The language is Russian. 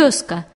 тезка